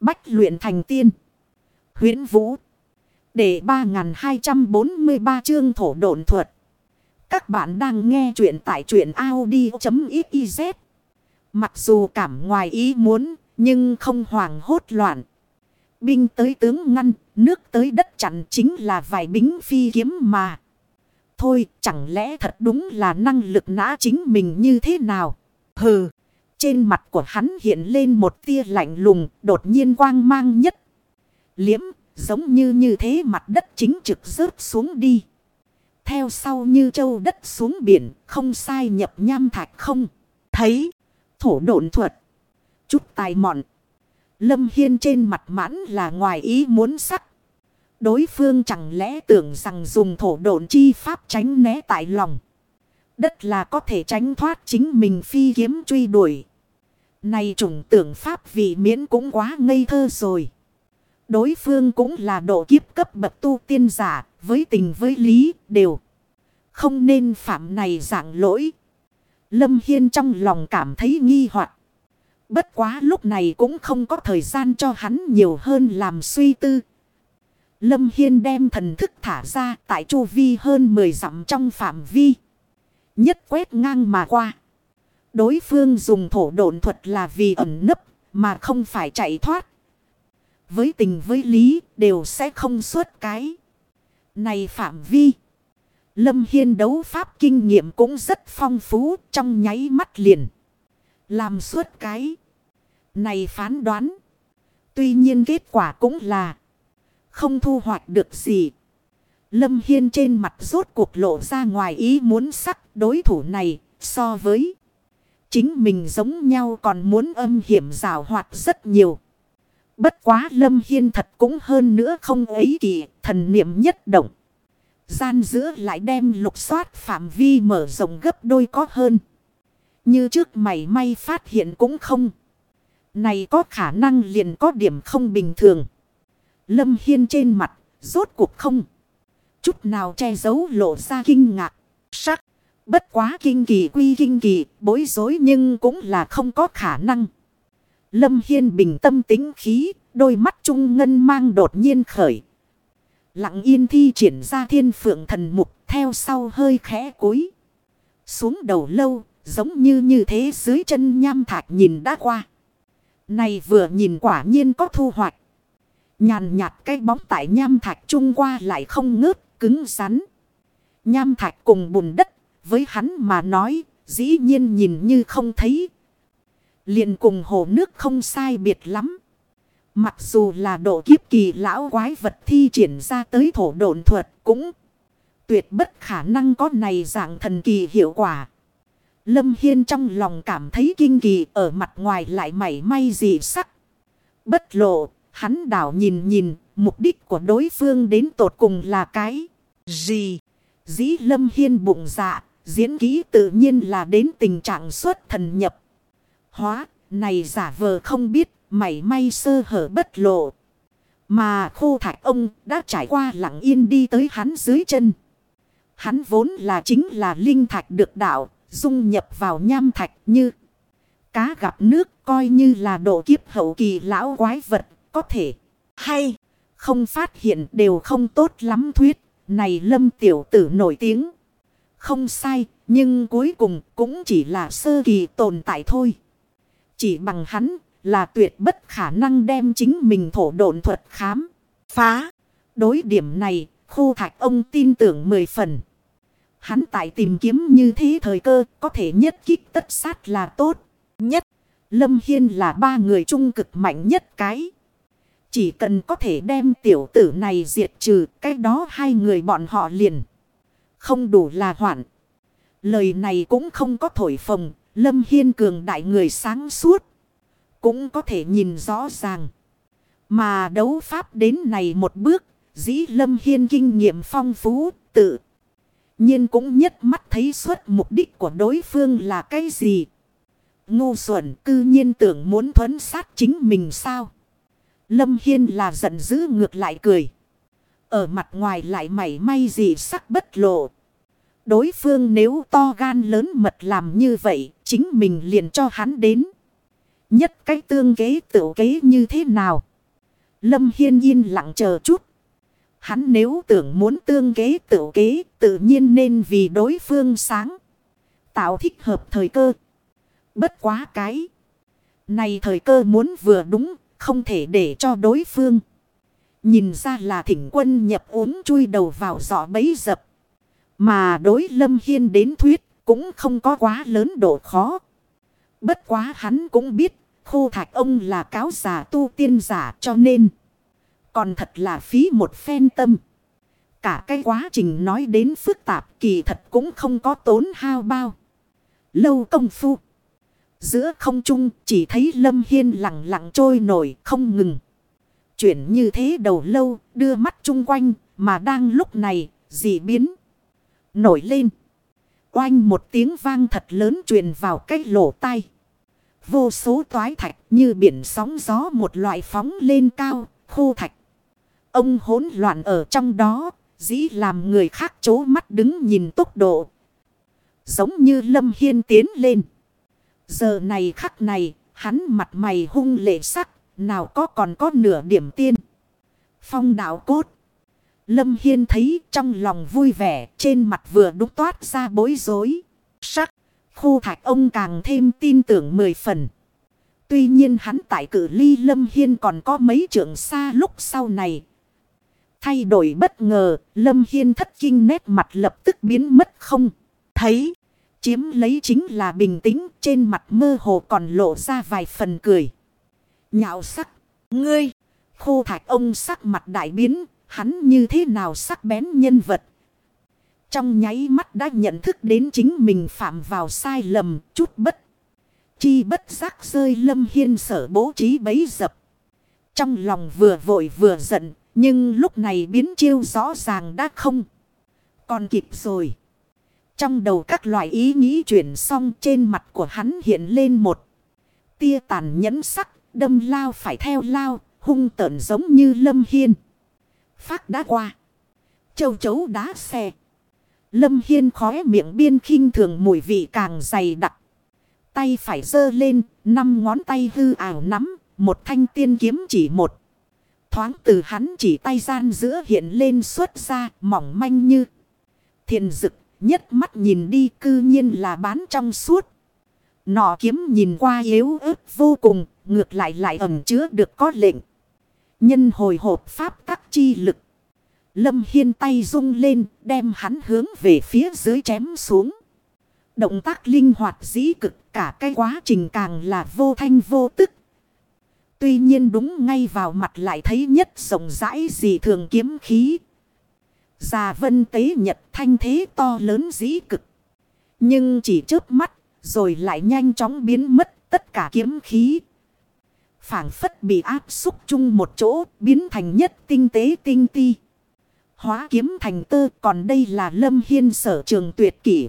Bách luyện thành tiên. huyễn Vũ. Để 3243 chương thổ độn thuật. Các bạn đang nghe truyện tại truyện Audi.xyz. Mặc dù cảm ngoài ý muốn, nhưng không hoàng hốt loạn. Binh tới tướng ngăn, nước tới đất chặn chính là vài bính phi kiếm mà. Thôi, chẳng lẽ thật đúng là năng lực nã chính mình như thế nào? Hừ, trên mặt của hắn hiện lên một tia lạnh lùng, đột nhiên quang mang nhất. Liễm, giống như như thế mặt đất chính trực rớt xuống đi. Theo sau như châu đất xuống biển, không sai nhập nham thạch không. Thấy, thổ độn thuật. Chút tài mọn. Lâm Hiên trên mặt mãn là ngoài ý muốn sắc. Đối phương chẳng lẽ tưởng rằng dùng thổ độn chi pháp tránh né tại lòng. Đất là có thể tránh thoát chính mình phi kiếm truy đuổi. Này trùng tưởng pháp vì miễn cũng quá ngây thơ rồi. Đối phương cũng là độ kiếp cấp bậc tu tiên giả, với tình với lý, đều. Không nên phạm này dạng lỗi. Lâm Hiên trong lòng cảm thấy nghi hoặc Bất quá lúc này cũng không có thời gian cho hắn nhiều hơn làm suy tư. Lâm Hiên đem thần thức thả ra tại chu vi hơn 10 dặm trong phạm vi. Nhất quét ngang mà qua. Đối phương dùng thổ độn thuật là vì ẩn nấp, mà không phải chạy thoát. Với tình với lý, đều sẽ không xuất cái. Này phạm vi. Lâm Hiên đấu pháp kinh nghiệm cũng rất phong phú, trong nháy mắt liền. Làm suốt cái. Này phán đoán. Tuy nhiên kết quả cũng là. Không thu hoạch được gì. Lâm Hiên trên mặt rốt cuộc lộ ra ngoài ý muốn sắc đối thủ này, so với. Chính mình giống nhau còn muốn âm hiểm rào hoạt rất nhiều. Bất quá Lâm Hiên thật cũng hơn nữa không ấy kỳ thần niệm nhất động. Gian giữa lại đem lục soát phạm vi mở rộng gấp đôi có hơn. Như trước mày may phát hiện cũng không. Này có khả năng liền có điểm không bình thường. Lâm Hiên trên mặt, rốt cuộc không. Chút nào che giấu lộ ra kinh ngạc. Sắc, bất quá kinh kỳ quy kinh kỳ, bối rối nhưng cũng là không có khả năng. Lâm Hiên bình tâm tính khí, đôi mắt trung ngân mang đột nhiên khởi. Lặng yên thi triển ra thiên phượng thần mục theo sau hơi khẽ cúi. Xuống đầu lâu, giống như như thế dưới chân nham thạch nhìn đã qua. Này vừa nhìn quả nhiên có thu hoạch. Nhàn nhạt cái bóng tại nham thạch trung qua lại không ngớt, cứng rắn. Nham thạch cùng bùn đất, với hắn mà nói, dĩ nhiên nhìn như không thấy. liền cùng hồ nước không sai biệt lắm. Mặc dù là độ kiếp kỳ lão quái vật thi triển ra tới thổ độn thuật cũng tuyệt bất khả năng có này dạng thần kỳ hiệu quả. Lâm Hiên trong lòng cảm thấy kinh kỳ ở mặt ngoài lại mảy may gì sắc. Bất lộ, hắn đảo nhìn nhìn, mục đích của đối phương đến tột cùng là cái gì? Dĩ Lâm Hiên bụng dạ, diễn ký tự nhiên là đến tình trạng xuất thần nhập. Hóa, này giả vờ không biết, mảy may sơ hở bất lộ. Mà khô thạch ông đã trải qua lặng yên đi tới hắn dưới chân. Hắn vốn là chính là linh thạch được đạo, dung nhập vào nham thạch như cá gặp nước coi như là độ kiếp hậu kỳ lão quái vật có thể hay không phát hiện đều không tốt lắm thuyết này lâm tiểu tử nổi tiếng không sai, nhưng cuối cùng cũng chỉ là sơ kỳ tồn tại thôi chỉ bằng hắn là tuyệt bất khả năng đem chính mình thổ độn thuật khám, phá đối điểm này khu thạch ông tin tưởng mười phần Hắn tại tìm kiếm như thế thời cơ có thể nhất kích tất sát là tốt nhất. Lâm Hiên là ba người trung cực mạnh nhất cái. Chỉ cần có thể đem tiểu tử này diệt trừ, cái đó hai người bọn họ liền. Không đủ là hoạn. Lời này cũng không có thổi phồng. Lâm Hiên cường đại người sáng suốt. Cũng có thể nhìn rõ ràng. Mà đấu pháp đến này một bước. Dĩ Lâm Hiên kinh nghiệm phong phú, tự nhiên cũng nhất mắt thấy suốt mục đích của đối phương là cái gì. Ngu xuẩn cư nhiên tưởng muốn thuấn sát chính mình sao. Lâm Hiên là giận dữ ngược lại cười. Ở mặt ngoài lại mảy may gì sắc bất lộ. Đối phương nếu to gan lớn mật làm như vậy, chính mình liền cho hắn đến. Nhất cái tương kế tự kế như thế nào? Lâm Hiên yên lặng chờ chút. Hắn nếu tưởng muốn tương kế tự kế tự nhiên nên vì đối phương sáng. Tạo thích hợp thời cơ. Bất quá cái. Này thời cơ muốn vừa đúng không thể để cho đối phương. Nhìn ra là thỉnh quân nhập uống chui đầu vào giỏ bấy dập. Mà đối lâm hiên đến thuyết cũng không có quá lớn độ khó. Bất quá hắn cũng biết, khô thạch ông là cáo giả tu tiên giả cho nên. Còn thật là phí một phen tâm. Cả cái quá trình nói đến phức tạp kỳ thật cũng không có tốn hao bao. Lâu công phu. Giữa không trung chỉ thấy Lâm Hiên lặng lặng trôi nổi không ngừng. Chuyển như thế đầu lâu đưa mắt chung quanh mà đang lúc này dị biến. Nổi lên. Oanh một tiếng vang thật lớn truyền vào cái lỗ tai. Vô số toái thạch như biển sóng gió một loại phóng lên cao, khô thạch. Ông hỗn loạn ở trong đó, dĩ làm người khác chố mắt đứng nhìn tốc độ. Giống như Lâm Hiên tiến lên. Giờ này khắc này, hắn mặt mày hung lệ sắc, nào có còn có nửa điểm tiên. Phong đạo cốt. Lâm Hiên thấy trong lòng vui vẻ, trên mặt vừa đúc toát ra bối rối. Sắc, khu thạch ông càng thêm tin tưởng mười phần. Tuy nhiên hắn tại cử ly Lâm Hiên còn có mấy trượng xa lúc sau này. Thay đổi bất ngờ, Lâm Hiên thất kinh nét mặt lập tức biến mất không. Thấy, chiếm lấy chính là bình tĩnh, trên mặt mơ hồ còn lộ ra vài phần cười. Nhạo sắc, ngươi, khô thạch ông sắc mặt đại biến, hắn như thế nào sắc bén nhân vật. Trong nháy mắt đã nhận thức đến chính mình phạm vào sai lầm, chút bất. Chi bất giác rơi lâm hiên sở bố trí bấy dập. Trong lòng vừa vội vừa giận, nhưng lúc này biến chiêu rõ ràng đã không. Còn kịp rồi. Trong đầu các loại ý nghĩ chuyển xong trên mặt của hắn hiện lên một tia tàn nhẫn sắc, đâm lao phải theo lao, hung tợn giống như lâm hiên. Phát đã qua. Châu chấu đá xe. Lâm hiên khóe miệng biên khinh thường mùi vị càng dày đặc. Tay phải giơ lên, năm ngón tay hư ảo nắm, một thanh tiên kiếm chỉ một. Thoáng từ hắn chỉ tay gian giữa hiện lên xuất ra mỏng manh như. Thiền dực nhất mắt nhìn đi cư nhiên là bán trong suốt. Nọ kiếm nhìn qua yếu ớt vô cùng, ngược lại lại ẩm chứa được có lệnh. Nhân hồi hộp pháp tắc chi lực. Lâm Hiên tay rung lên, đem hắn hướng về phía dưới chém xuống. Động tác linh hoạt dĩ cực, cả cái quá trình càng là vô thanh vô tức. Tuy nhiên đúng ngay vào mặt lại thấy nhất rộng rãi gì thường kiếm khí. Già vân tế nhật thanh thế to lớn dĩ cực. Nhưng chỉ trước mắt, rồi lại nhanh chóng biến mất tất cả kiếm khí. phảng phất bị áp xúc chung một chỗ, biến thành nhất tinh tế tinh ti. Hóa kiếm thành tơ, còn đây là lâm hiên sở trường tuyệt kỷ.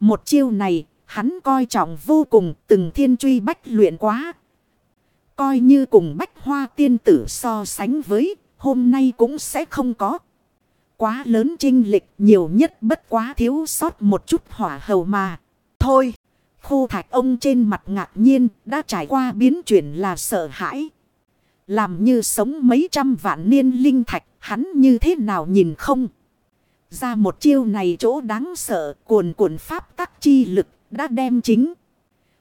Một chiêu này, hắn coi trọng vô cùng, từng thiên truy bách luyện quá. Coi như cùng bách hoa tiên tử so sánh với, hôm nay cũng sẽ không có. Quá lớn trinh lịch nhiều nhất bất quá thiếu sót một chút hỏa hầu mà. Thôi, khu thạch ông trên mặt ngạc nhiên đã trải qua biến chuyển là sợ hãi. Làm như sống mấy trăm vạn niên linh thạch, hắn như thế nào nhìn không? Ra một chiêu này chỗ đáng sợ, cuồn cuộn pháp tắc chi lực, đã đem chính.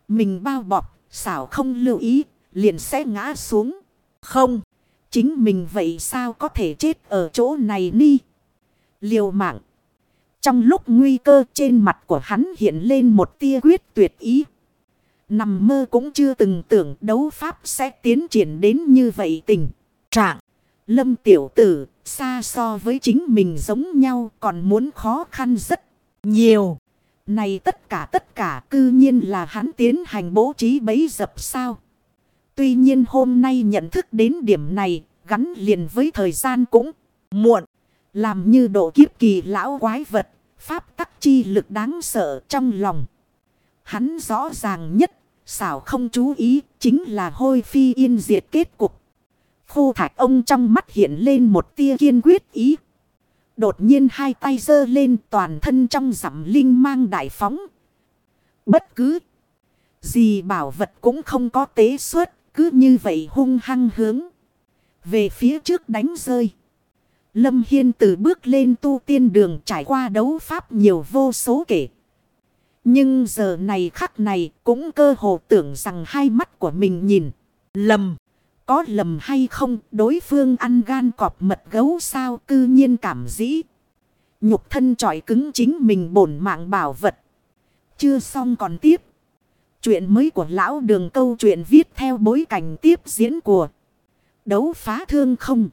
Mình bao bọc, xảo không lưu ý, liền sẽ ngã xuống. Không, chính mình vậy sao có thể chết ở chỗ này ni? Liều mạng. Trong lúc nguy cơ trên mặt của hắn hiện lên một tia quyết tuyệt ý. Nằm mơ cũng chưa từng tưởng đấu pháp sẽ tiến triển đến như vậy tình. Trạng. Lâm tiểu tử, xa so với chính mình giống nhau còn muốn khó khăn rất nhiều. Này tất cả tất cả cư nhiên là hắn tiến hành bố trí bấy dập sao. Tuy nhiên hôm nay nhận thức đến điểm này, gắn liền với thời gian cũng muộn. Làm như độ kiếp kỳ lão quái vật, pháp tắc chi lực đáng sợ trong lòng. Hắn rõ ràng nhất, xảo không chú ý, chính là hôi phi yên diệt kết cục. Khô thạch ông trong mắt hiện lên một tia kiên quyết ý. Đột nhiên hai tay giơ lên toàn thân trong giảm linh mang đại phóng. Bất cứ gì bảo vật cũng không có tế xuất cứ như vậy hung hăng hướng. Về phía trước đánh rơi. Lâm Hiên từ bước lên tu tiên đường trải qua đấu pháp nhiều vô số kể. Nhưng giờ này khắc này cũng cơ hồ tưởng rằng hai mắt của mình nhìn. Lầm. Có lầm hay không, đối phương ăn gan cọp mật gấu sao cư nhiên cảm dĩ. Nhục thân trọi cứng chính mình bổn mạng bảo vật. Chưa xong còn tiếp. Chuyện mới của lão đường câu chuyện viết theo bối cảnh tiếp diễn của đấu phá thương không.